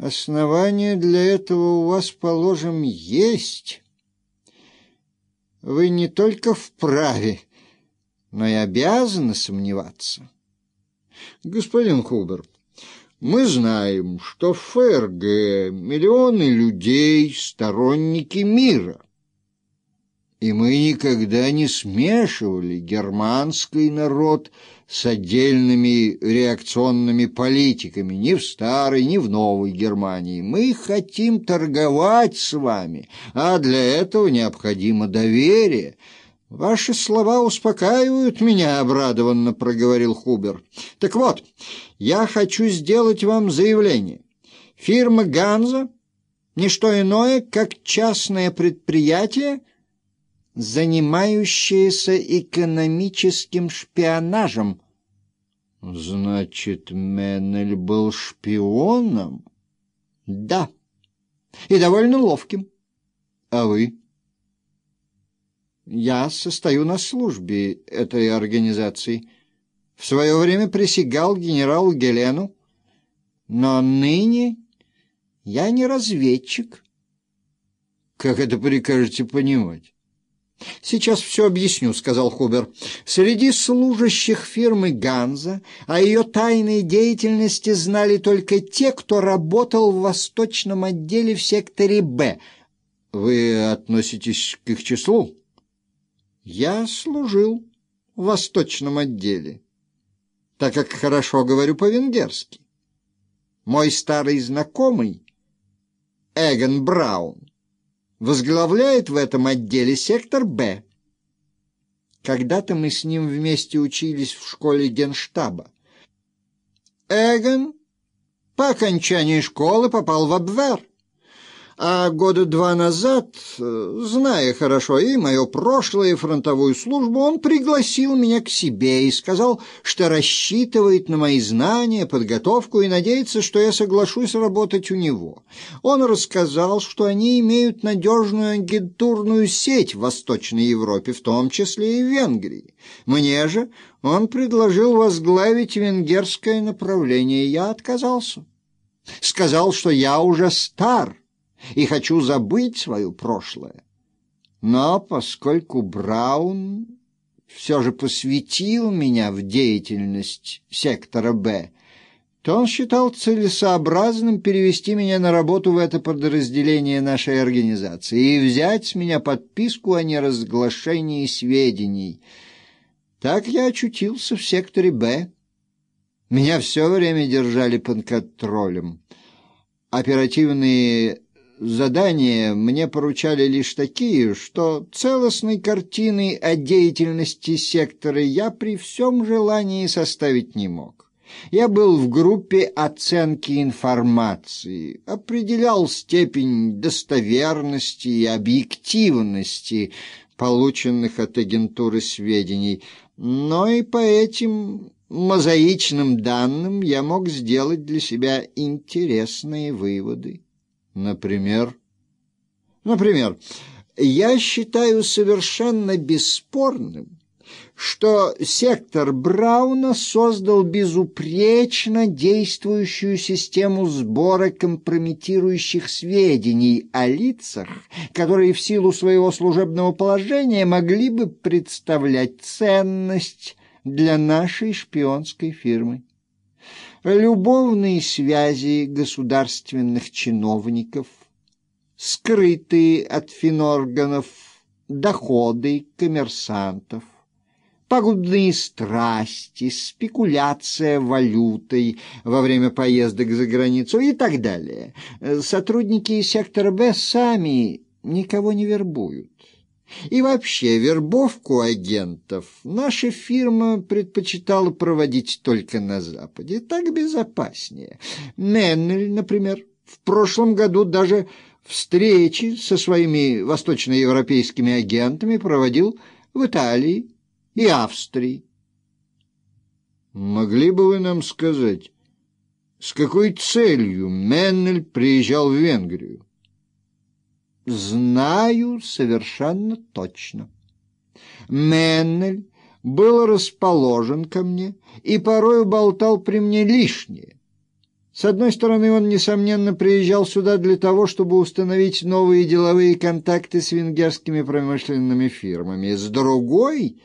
Основания для этого у вас, положим, есть. Вы не только вправе, но и обязаны сомневаться. Господин Хубер, мы знаем, что в ФРГ миллионы людей — сторонники мира. И мы никогда не смешивали германский народ с отдельными реакционными политиками ни в старой, ни в новой Германии. Мы хотим торговать с вами, а для этого необходимо доверие — «Ваши слова успокаивают меня», — обрадованно проговорил Хубер. «Так вот, я хочу сделать вам заявление. Фирма «Ганза» — не что иное, как частное предприятие, занимающееся экономическим шпионажем». «Значит, Меннель был шпионом?» «Да, и довольно ловким. А вы?» Я состою на службе этой организации. В свое время присягал генералу Гелену, но ныне я не разведчик. Как это прикажете понимать? «Сейчас все объясню», — сказал Хубер. «Среди служащих фирмы «Ганза» о ее тайной деятельности знали только те, кто работал в восточном отделе в секторе «Б». Вы относитесь к их числу?» Я служил в восточном отделе, так как хорошо говорю по-венгерски. Мой старый знакомый, Эгон Браун, возглавляет в этом отделе сектор «Б». Когда-то мы с ним вместе учились в школе генштаба. Эгон по окончании школы попал в Абвер а года два назад, э, зная хорошо и мое прошлое, и фронтовую службу, он пригласил меня к себе и сказал, что рассчитывает на мои знания, подготовку и надеется, что я соглашусь работать у него. Он рассказал, что они имеют надежную агентурную сеть в Восточной Европе, в том числе и в Венгрии. Мне же он предложил возглавить венгерское направление. Я отказался. Сказал, что я уже стар, и хочу забыть свое прошлое. Но поскольку Браун все же посвятил меня в деятельность сектора «Б», то он считал целесообразным перевести меня на работу в это подразделение нашей организации и взять с меня подписку о неразглашении сведений. Так я очутился в секторе «Б». Меня все время держали под контролем. Оперативные Задания мне поручали лишь такие, что целостной картины о деятельности сектора я при всем желании составить не мог. Я был в группе оценки информации, определял степень достоверности и объективности полученных от агентуры сведений, но и по этим мозаичным данным я мог сделать для себя интересные выводы. Например? Например, я считаю совершенно бесспорным, что сектор Брауна создал безупречно действующую систему сбора компрометирующих сведений о лицах, которые в силу своего служебного положения могли бы представлять ценность для нашей шпионской фирмы любовные связи государственных чиновников, скрытые от финорганов доходы коммерсантов, пагубные страсти, спекуляция валютой во время поездок за границу и так далее. Сотрудники сектора Б сами никого не вербуют. И вообще, вербовку агентов наша фирма предпочитала проводить только на Западе. Так безопаснее. Меннель, например, в прошлом году даже встречи со своими восточноевропейскими агентами проводил в Италии и Австрии. Могли бы вы нам сказать, с какой целью Меннель приезжал в Венгрию? Знаю совершенно точно. Меннель был расположен ко мне и порою болтал при мне лишнее. С одной стороны, он, несомненно, приезжал сюда для того, чтобы установить новые деловые контакты с венгерскими промышленными фирмами. С другой,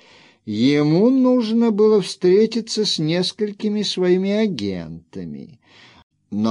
ему нужно было встретиться с несколькими своими агентами.